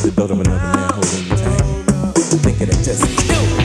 the thought of another man holding the tight. Thinking it just killed.